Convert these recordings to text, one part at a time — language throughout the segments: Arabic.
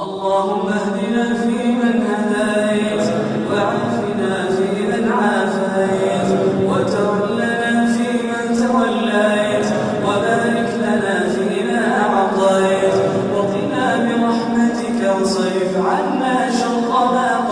اللهم اهدنا فيمن هديت وعافنا فيمن عافيت وتولنا فيمن توليت وبارك لنا فيما أعطيت وقنا برحمتك وصرف عنا شر ما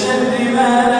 الشر ما لا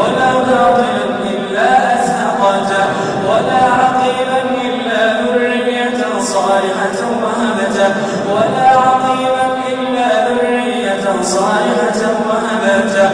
ولا باطلا إلا أزهقته ولا عقيلا إلا ذرية صالحة وهبته ولا عقيلا إلا ذرية صالحة وهبته.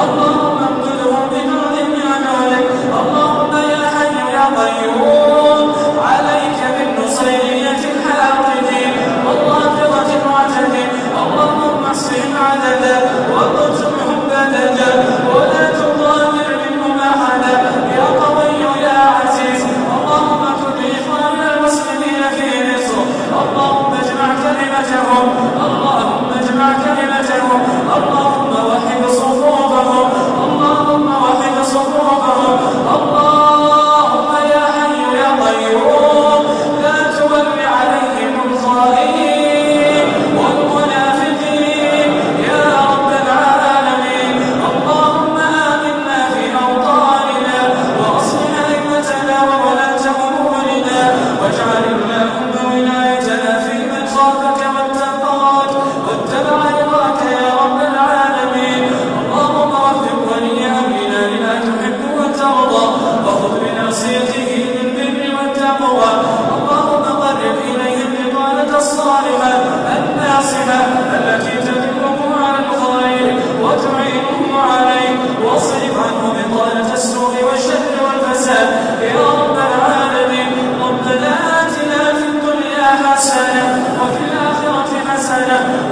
Allah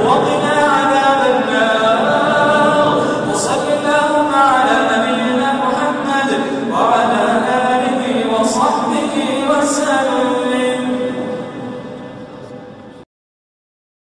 وقنا